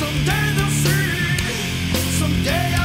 Someday they'll see. Someday.